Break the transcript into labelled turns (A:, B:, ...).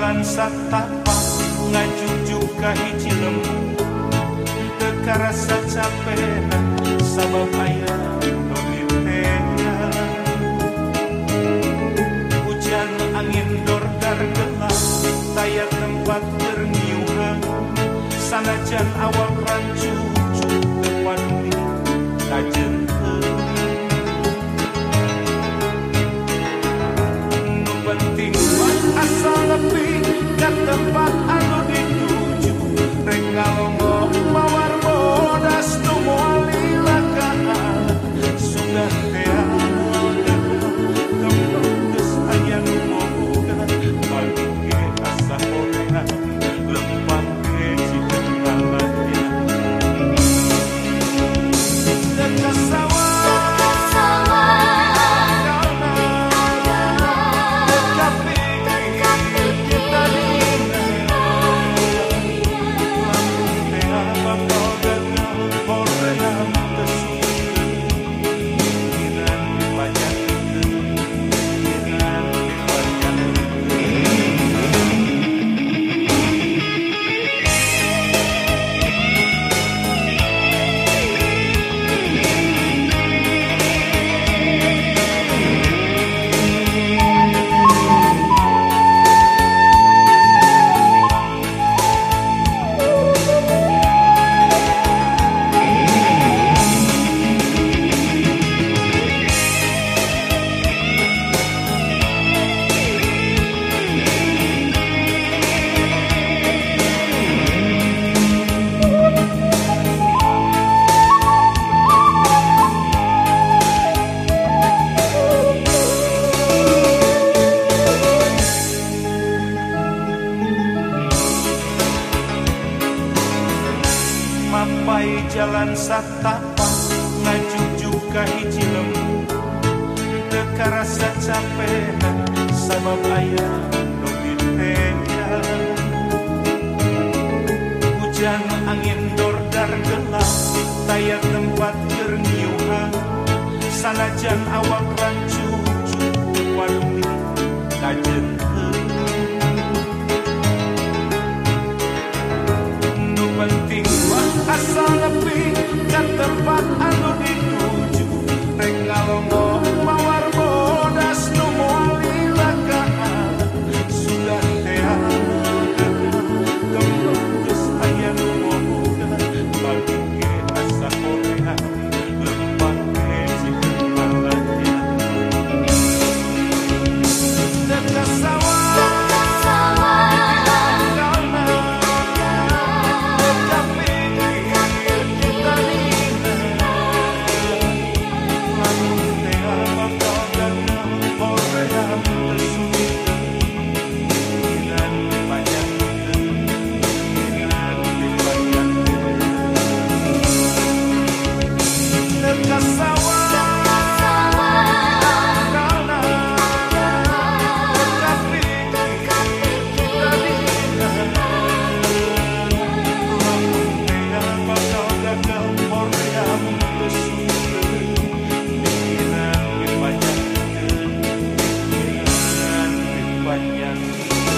A: lansa tapak ngajuju ka hiji lembu teu karasa capena sabab aya nu ditena hujan angin dor dar gelap taya tempat keur sanajan awak rancu Mapai jalan satapa ngajujuk ka hiji lembu teka rasa capek sabab aya nu hujan angin dordar gelap taya tempat terniuhan sanajan awak Yeah.